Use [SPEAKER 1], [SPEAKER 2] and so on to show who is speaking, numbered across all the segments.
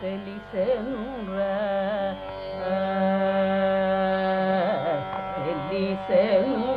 [SPEAKER 1] తెలిసెనురా. తెలిసెనురా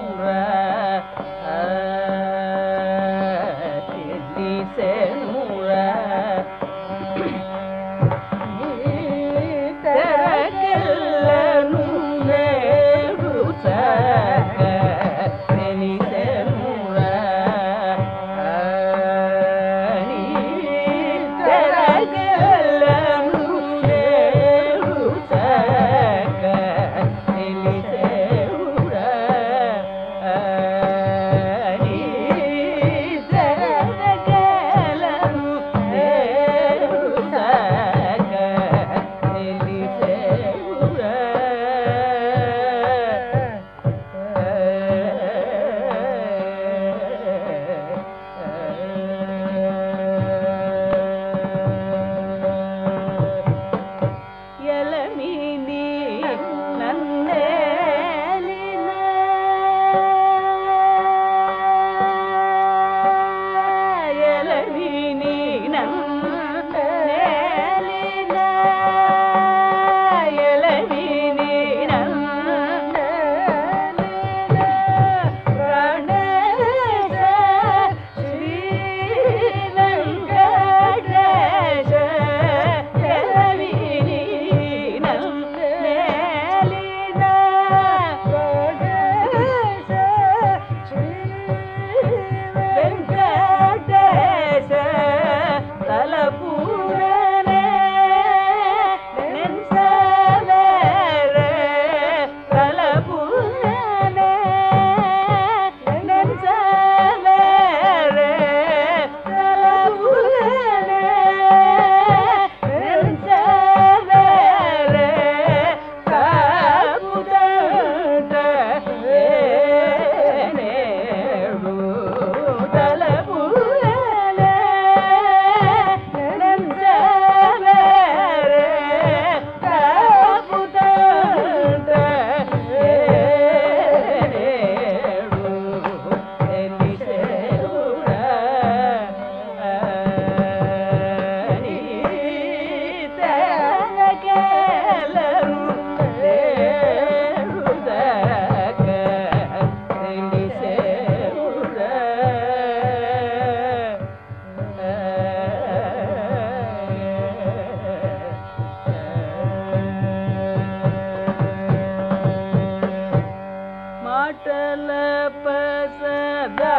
[SPEAKER 1] da